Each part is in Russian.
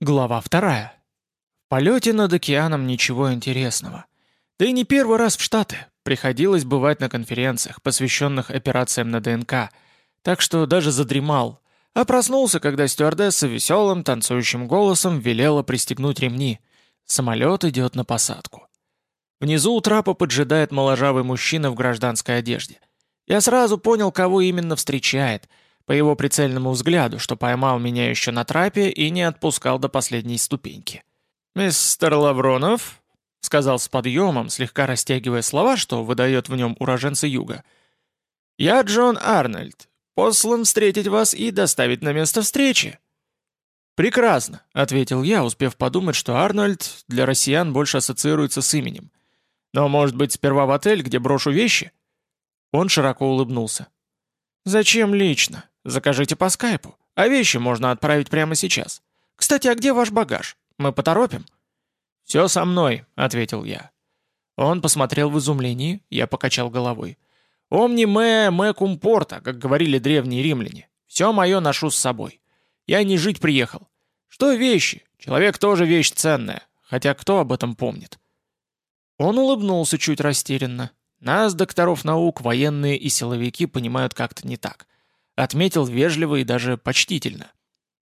Глава вторая. В полете над океаном ничего интересного. Да и не первый раз в Штаты. Приходилось бывать на конференциях, посвященных операциям на ДНК. Так что даже задремал. А проснулся, когда стюардесса веселым, танцующим голосом велела пристегнуть ремни. Самолет идет на посадку. Внизу у трапа поджидает моложавый мужчина в гражданской одежде. Я сразу понял, кого именно встречает — по его прицельному взгляду, что поймал меня еще на трапе и не отпускал до последней ступеньки. «Мистер Лавронов», — сказал с подъемом, слегка растягивая слова, что выдает в нем уроженцы юга, — «я Джон Арнольд, послан встретить вас и доставить на место встречи». «Прекрасно», — ответил я, успев подумать, что Арнольд для россиян больше ассоциируется с именем. «Но, может быть, сперва в отель, где брошу вещи?» Он широко улыбнулся. «Зачем лично? Закажите по скайпу, а вещи можно отправить прямо сейчас. Кстати, а где ваш багаж? Мы поторопим?» «Все со мной», — ответил я. Он посмотрел в изумлении, я покачал головой. «Омни мэ мэ кумпорта», как говорили древние римляне. «Все мое ношу с собой. Я не жить приехал. Что вещи? Человек тоже вещь ценная, хотя кто об этом помнит?» Он улыбнулся чуть растерянно. Нас, докторов наук, военные и силовики понимают как-то не так. Отметил вежливо и даже почтительно.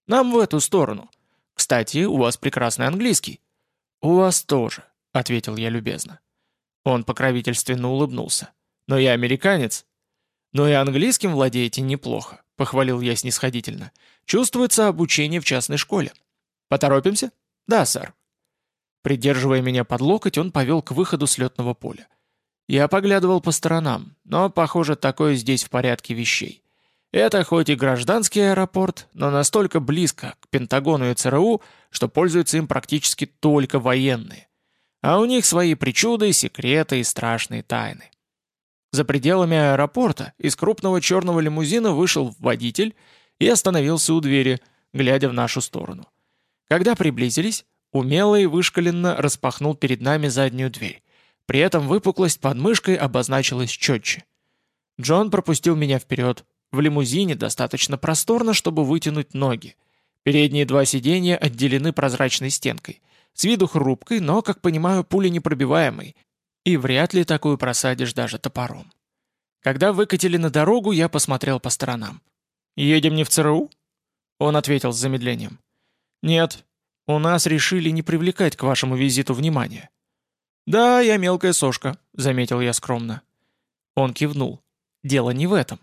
«Нам в эту сторону. Кстати, у вас прекрасный английский». «У вас тоже», — ответил я любезно. Он покровительственно улыбнулся. «Но я американец». «Но и английским владеете неплохо», — похвалил я снисходительно. «Чувствуется обучение в частной школе. Поторопимся?» «Да, сэр». Придерживая меня под локоть, он повел к выходу с летного поля. Я поглядывал по сторонам, но, похоже, такое здесь в порядке вещей. Это хоть и гражданский аэропорт, но настолько близко к Пентагону и ЦРУ, что пользуются им практически только военные. А у них свои причуды, секреты и страшные тайны. За пределами аэропорта из крупного черного лимузина вышел водитель и остановился у двери, глядя в нашу сторону. Когда приблизились, умело и вышкаленно распахнул перед нами заднюю дверь. При этом выпуклость под мышкой обозначилась четче. Джон пропустил меня вперед, в лимузине достаточно просторно, чтобы вытянуть ноги. Передние два сиденья отделены прозрачной стенкой. С виду хрупкой, но, как понимаю, пуленепробиваемой. И вряд ли такую просадишь даже топором. Когда выкатили на дорогу, я посмотрел по сторонам. «Едем не в ЦРУ?» Он ответил с замедлением. «Нет, у нас решили не привлекать к вашему визиту внимания». «Да, я мелкая сошка», — заметил я скромно. Он кивнул. «Дело не в этом.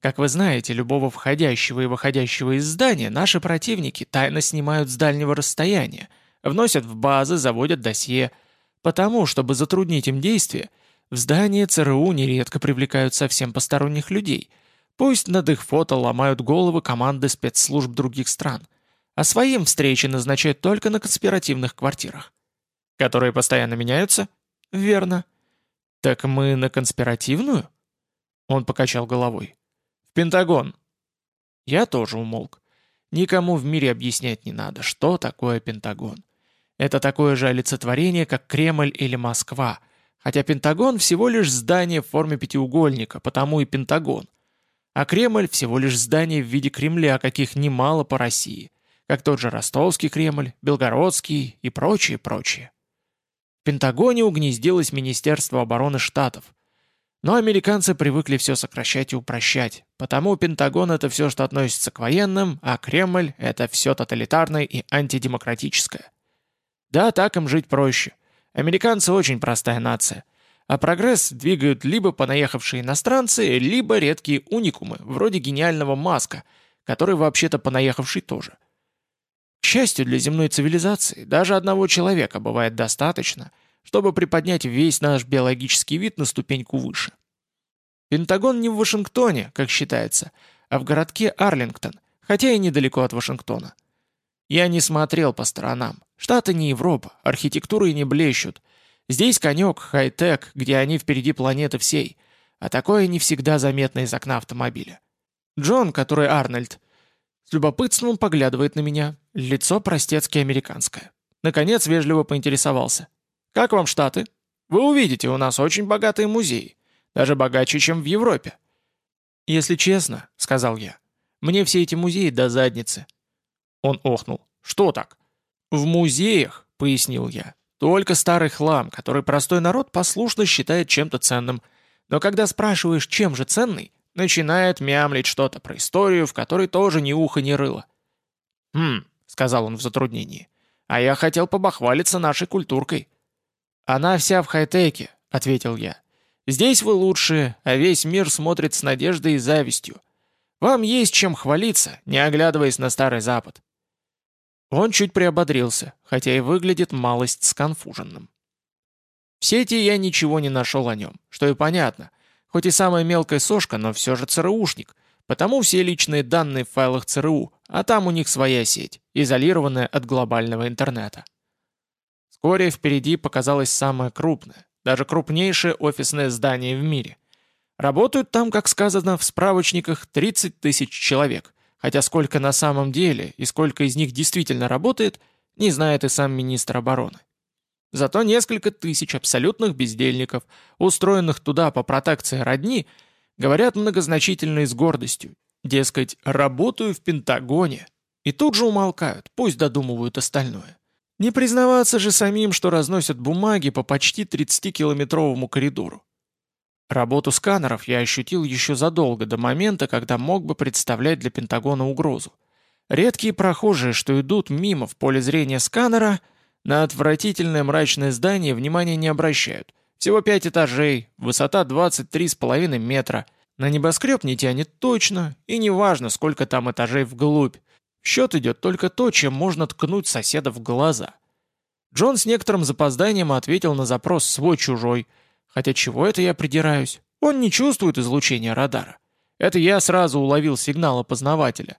Как вы знаете, любого входящего и выходящего из здания наши противники тайно снимают с дальнего расстояния, вносят в базы, заводят досье. Потому, чтобы затруднить им действия, в здание ЦРУ нередко привлекают совсем посторонних людей. Пусть над их фото ломают головы команды спецслужб других стран. А своим встречи назначают только на конспиративных квартирах. Которые постоянно меняются? Верно. Так мы на конспиративную? Он покачал головой. В Пентагон!» Я тоже умолк. Никому в мире объяснять не надо, что такое Пентагон. Это такое же олицетворение, как Кремль или Москва, хотя Пентагон всего лишь здание в форме пятиугольника, потому и Пентагон. А Кремль всего лишь здание в виде Кремля, каких немало по России, как тот же Ростовский Кремль, Белгородский и прочее, прочее. В Пентагоне угнездилось Министерство обороны Штатов – но американцы привыкли все сокращать и упрощать, потому Пентагон — это все, что относится к военным, а Кремль — это все тоталитарное и антидемократическое. Да, так им жить проще. Американцы очень простая нация. А прогресс двигают либо понаехавшие иностранцы, либо редкие уникумы, вроде гениального Маска, который вообще-то понаехавший тоже. К счастью для земной цивилизации, даже одного человека бывает достаточно — чтобы приподнять весь наш биологический вид на ступеньку выше. Пентагон не в Вашингтоне, как считается, а в городке Арлингтон, хотя и недалеко от Вашингтона. Я не смотрел по сторонам. Штаты не Европа, архитектуры не блещут. Здесь конек, хай-тек, где они впереди планеты всей, а такое не всегда заметно из окна автомобиля. Джон, который Арнольд, с любопытством поглядывает на меня, лицо простецки американское. Наконец вежливо поинтересовался. Как вам Штаты? Вы увидите, у нас очень богатые музеи. Даже богаче, чем в Европе. Если честно, сказал я, мне все эти музеи до задницы. Он охнул. Что так? «В музеях», — пояснил я, — «только старый хлам, который простой народ послушно считает чем-то ценным. Но когда спрашиваешь, чем же ценный, начинает мямлить что-то про историю, в которой тоже ни уха, ни рыло». «Хм», — сказал он в затруднении, — «а я хотел побахвалиться нашей культуркой». «Она вся в хай-теке», — ответил я. «Здесь вы лучшие, а весь мир смотрит с надеждой и завистью. Вам есть чем хвалиться, не оглядываясь на Старый Запад». Он чуть приободрился, хотя и выглядит малость сконфуженным. В сети я ничего не нашел о нем, что и понятно. Хоть и самая мелкая сошка, но все же ЦРУшник. Потому все личные данные в файлах ЦРУ, а там у них своя сеть, изолированная от глобального интернета. Вскоре впереди показалось самое крупное, даже крупнейшее офисное здание в мире. Работают там, как сказано в справочниках, 30 тысяч человек – хотя сколько на самом деле и сколько из них действительно работает, не знает и сам министр обороны. Зато несколько тысяч абсолютных бездельников, устроенных туда по протекции родни, говорят многозначительно и с гордостью, дескать, работаю в Пентагоне, и тут же умолкают, пусть додумывают остальное. Не признаваться же самим, что разносят бумаги по почти 30-километровому коридору. Работу сканеров я ощутил еще задолго до момента, когда мог бы представлять для Пентагона угрозу. Редкие прохожие, что идут мимо в поле зрения сканера, на отвратительное мрачное здание внимания не обращают. Всего пять этажей, высота 23,5 метра. На небоскреб не тянет точно, и неважно, сколько там этажей вглубь. Счет идет только то, чем можно ткнуть соседа в глаза. Джон с некоторым запозданием ответил на запрос свой-чужой – Хотя чего это я придираюсь? Он не чувствует излучения радара. Это я сразу уловил сигнал опознавателя.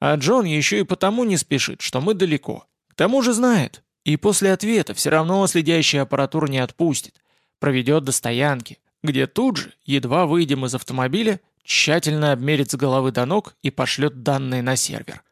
А Джон еще и потому не спешит, что мы далеко. К тому же знает. И после ответа все равно следящая аппаратура не отпустит. Проведет до стоянки, где тут же, едва выйдем из автомобиля, тщательно обмерит с головы до ног и пошлет данные на сервер.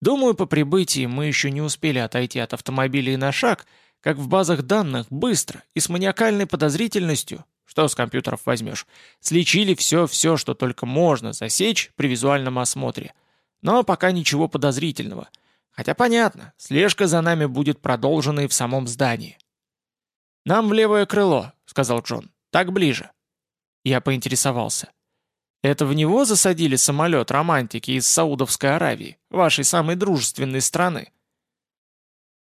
Думаю, по прибытии мы еще не успели отойти от автомобиля и на шаг, как в базах данных, быстро и с маниакальной подозрительностью, что с компьютеров возьмешь, слечили все-все, что только можно засечь при визуальном осмотре. Но пока ничего подозрительного. Хотя понятно, слежка за нами будет продолжена и в самом здании. «Нам в левое крыло», — сказал Джон. «Так ближе». Я поинтересовался. «Это в него засадили самолет романтики из Саудовской Аравии, вашей самой дружественной страны?»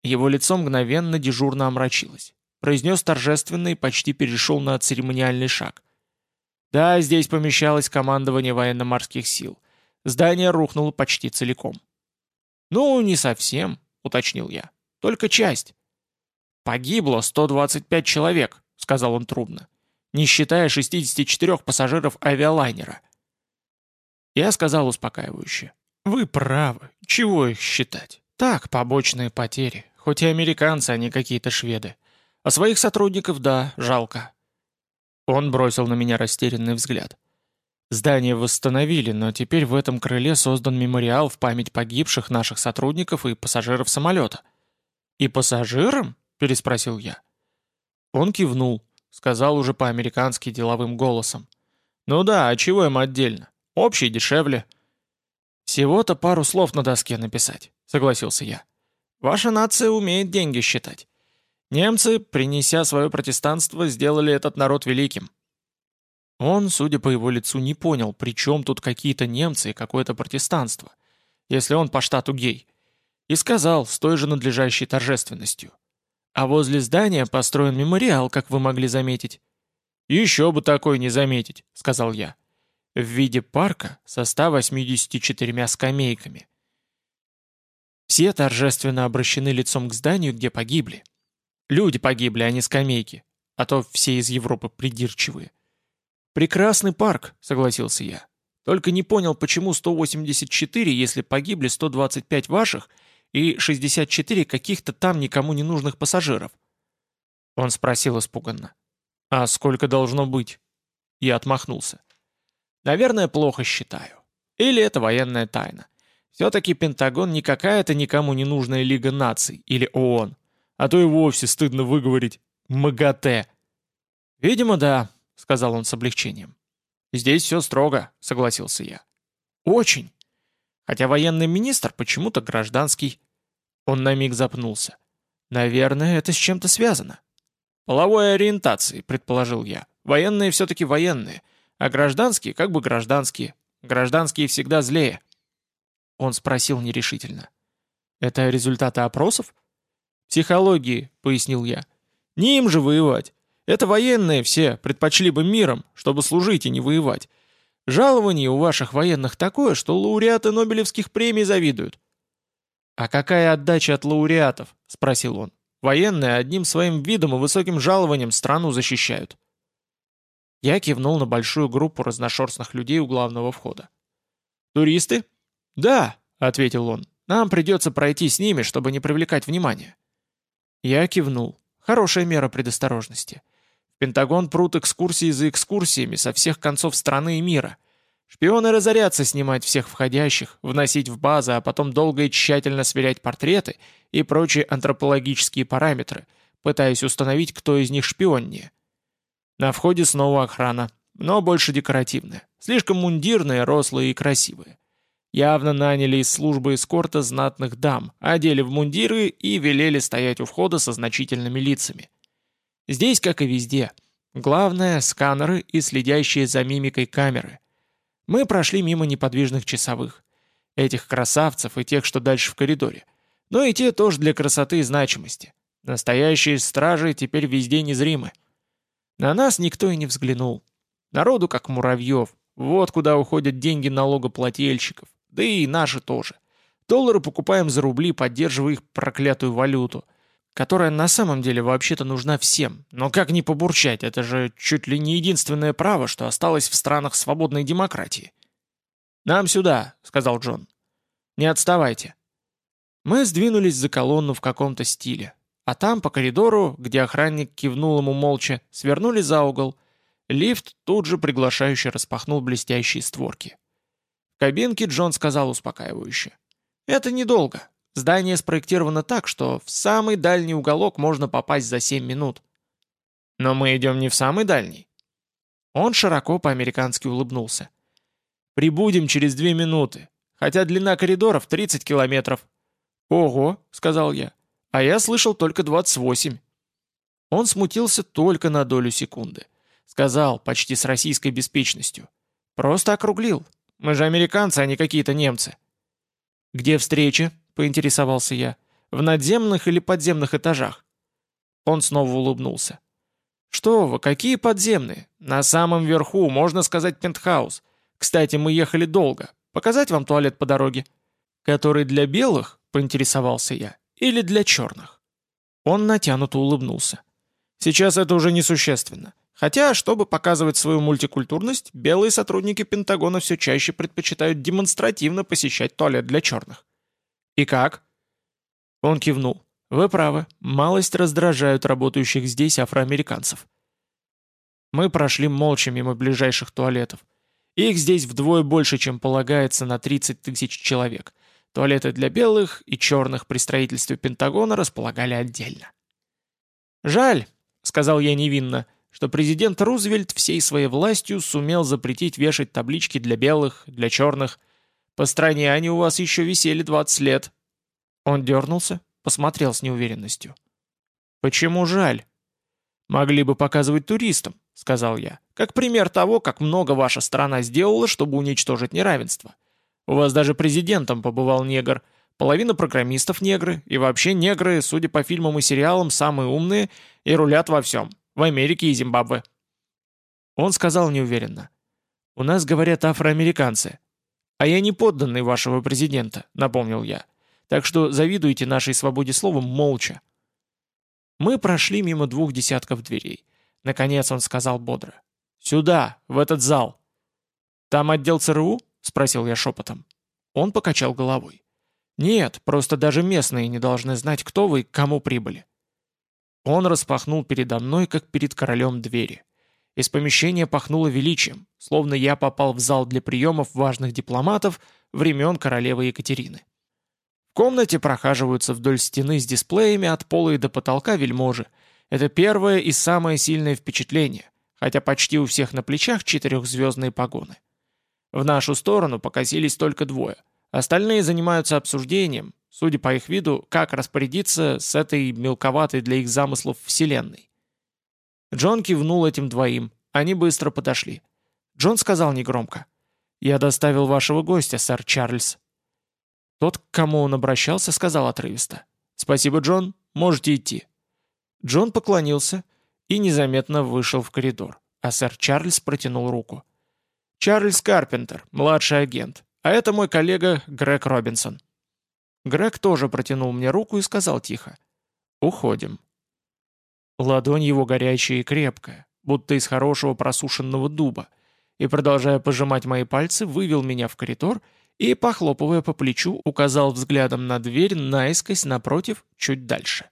Его лицо мгновенно дежурно омрачилось. Произнес торжественно и почти перешел на церемониальный шаг. Да, здесь помещалось командование военно-морских сил. Здание рухнуло почти целиком. «Ну, не совсем», — уточнил я. «Только часть». «Погибло 125 человек», — сказал он трубно, «не считая 64 пассажиров авиалайнера». Я сказал успокаивающе. «Вы правы. Чего их считать? Так, побочные потери. Хоть и американцы, а не какие-то шведы. А своих сотрудников, да, жалко. Он бросил на меня растерянный взгляд. Здание восстановили, но теперь в этом крыле создан мемориал в память погибших наших сотрудников и пассажиров самолета. «И пассажирам?» – переспросил я. Он кивнул, сказал уже по-американски деловым голосом. «Ну да, а чего им отдельно? Общий дешевле». «Всего-то пару слов на доске написать», — согласился я. Ваша нация умеет деньги считать. Немцы, принеся свое протестанство, сделали этот народ великим. Он, судя по его лицу, не понял, при чем тут какие-то немцы и какое-то протестанство, если он по штату гей, и сказал с той же надлежащей торжественностью. А возле здания построен мемориал, как вы могли заметить. «Еще бы такой не заметить», — сказал я. «В виде парка со 184 скамейками, все торжественно обращены лицом к зданию, где погибли. Люди погибли, а не скамейки, а то все из Европы придирчивые. «Прекрасный парк», — согласился я. «Только не понял, почему 184, если погибли 125 ваших и 64 каких-то там никому не нужных пассажиров?» Он спросил испуганно. «А сколько должно быть?» Я отмахнулся. «Наверное, плохо считаю. Или это военная тайна. Все-таки Пентагон не какая-то никому не нужная Лига наций или ООН, а то и вовсе стыдно выговорить «МАГАТЭ». «Видимо, да», — сказал он с облегчением. «Здесь все строго», — согласился я. «Очень. Хотя военный министр почему-то гражданский». Он на миг запнулся. «Наверное, это с чем-то связано». «Половой ориентации», — предположил я. «Военные все-таки военные, а гражданские как бы гражданские. Гражданские всегда злее». Он спросил нерешительно. «Это результаты опросов?» «Психологии», — пояснил я. «Не им же воевать. Это военные все, предпочли бы миром, чтобы служить и не воевать. Жалование у ваших военных такое, что лауреаты Нобелевских премий завидуют». «А какая отдача от лауреатов?» — спросил он. «Военные одним своим видом и высоким жалованием страну защищают». Я кивнул на большую группу разношерстных людей у главного входа. «Туристы?» «Да», — ответил он. «Нам придется пройти с ними, чтобы не привлекать внимания». Я кивнул. Хорошая мера предосторожности. В Пентагон прут экскурсии за экскурсиями со всех концов страны и мира. Шпионы разорятся снимать всех входящих, вносить в базы, а потом долго и тщательно сверять портреты и прочие антропологические параметры, пытаясь установить, кто из них шпионнее. На входе снова охрана, но больше декоративная. Слишком мундирные, рослые и красивые. Явно наняли из службы эскорта знатных дам, одели в мундиры и велели стоять у входа со значительными лицами. Здесь, как и везде, главное — сканеры и следящие за мимикой камеры. Мы прошли мимо неподвижных часовых. Этих красавцев и тех, что дальше в коридоре. Но и те тоже для красоты и значимости. Настоящие стражи теперь везде незримы. На нас никто и не взглянул. Народу как муравьев. Вот куда уходят деньги налогоплательщиков. Да и наши тоже. Доллары покупаем за рубли, поддерживая их проклятую валюту — которая на самом деле вообще-то нужна всем. Но как не побурчать, это же чуть ли не единственное право, что осталось в странах свободной демократии. «Нам сюда», — сказал Джон. «Не отставайте». Мы сдвинулись за колонну в каком-то стиле, а там по коридору, где охранник кивнул ему молча, свернули за угол. Лифт тут же приглашающе распахнул блестящие створки. В кабинке Джон сказал успокаивающе. «Это недолго. Здание спроектировано так, что в самый дальний уголок можно попасть за 7 минут. Но мы идем не в самый дальний. Он широко по-американски улыбнулся. «Прибудем через две минуты, хотя длина коридоров 30 километров». «Ого», — сказал я, — «а я слышал только 28». Он смутился только на долю секунды. Сказал, почти с российской беспечностью. «Просто округлил. Мы же американцы, а не какие-то немцы». «Где встреча?» поинтересовался я. «В надземных или подземных этажах?» Он снова улыбнулся. «Что вы, какие подземные? На самом верху, можно сказать, пентхаус. Кстати, мы ехали долго. Показать вам туалет по дороге?» «Который для белых?» — поинтересовался я. «Или для черных?» Он натянуто улыбнулся. «Сейчас это уже несущественно. Хотя, чтобы показывать свою мультикультурность, белые сотрудники Пентагона все чаще предпочитают демонстративно посещать туалет для черных. «И как?» Он кивнул. «Вы правы, малость раздражают работающих здесь афроамериканцев». Мы прошли молча мимо ближайших туалетов. Их здесь вдвое больше, чем полагается на 30 тысяч человек. Туалеты для белых и черных при строительстве Пентагона располагали отдельно. «Жаль», — сказал я невинно, — что президент Рузвельт всей своей властью сумел запретить вешать таблички для белых, для черных, по стране они у вас еще висели 20 лет». Он дернулся, посмотрел с неуверенностью. «Почему жаль?» «Могли бы показывать туристам», — сказал я, «как пример того, как много ваша страна сделала, чтобы уничтожить неравенство. У вас даже президентом побывал негр, половина программистов негры, и вообще негры, судя по фильмам и сериалам, самые умные и рулят во всем, в Америке и Зимбабве». Он сказал неуверенно, «У нас говорят афроамериканцы, «А я не подданный вашего президента», — напомнил я. «Так что завидуйте нашей свободе слова молча». Мы прошли мимо двух десятков дверей. Наконец он сказал бодро. «Сюда, в этот зал». «Там отдел ЦРУ?» — спросил я шепотом. Он покачал головой. «Нет, просто даже местные не должны знать, кто вы и к кому прибыли». Он распахнул передо мной, как перед королем двери. Из помещения пахнуло величием, словно я попал в зал для приемов важных дипломатов времен королевы Екатерины. В комнате прохаживаются вдоль стены с дисплеями от пола и до потолка вельможи. Это первое и самое сильное впечатление, хотя почти у всех на плечах четырехзвездные погоны. В нашу сторону покосились только двое. Остальные занимаются обсуждением, судя по их виду, как распорядиться с этой мелковатой для их замыслов вселенной. Джон кивнул этим двоим, они быстро подошли. Джон сказал негромко. «Я доставил вашего гостя, сэр Чарльз». Тот, к кому он обращался, сказал отрывисто. «Спасибо, Джон, можете идти». Джон поклонился и незаметно вышел в коридор, а сэр Чарльз протянул руку. «Чарльз Карпентер, младший агент, а это мой коллега Грег Робинсон». Грег тоже протянул мне руку и сказал тихо. «Уходим». Ладонь его горячая и крепкая, будто из хорошего просушенного дуба, и, продолжая пожимать мои пальцы, вывел меня в коридор и, похлопывая по плечу, указал взглядом на дверь наискось напротив, чуть дальше.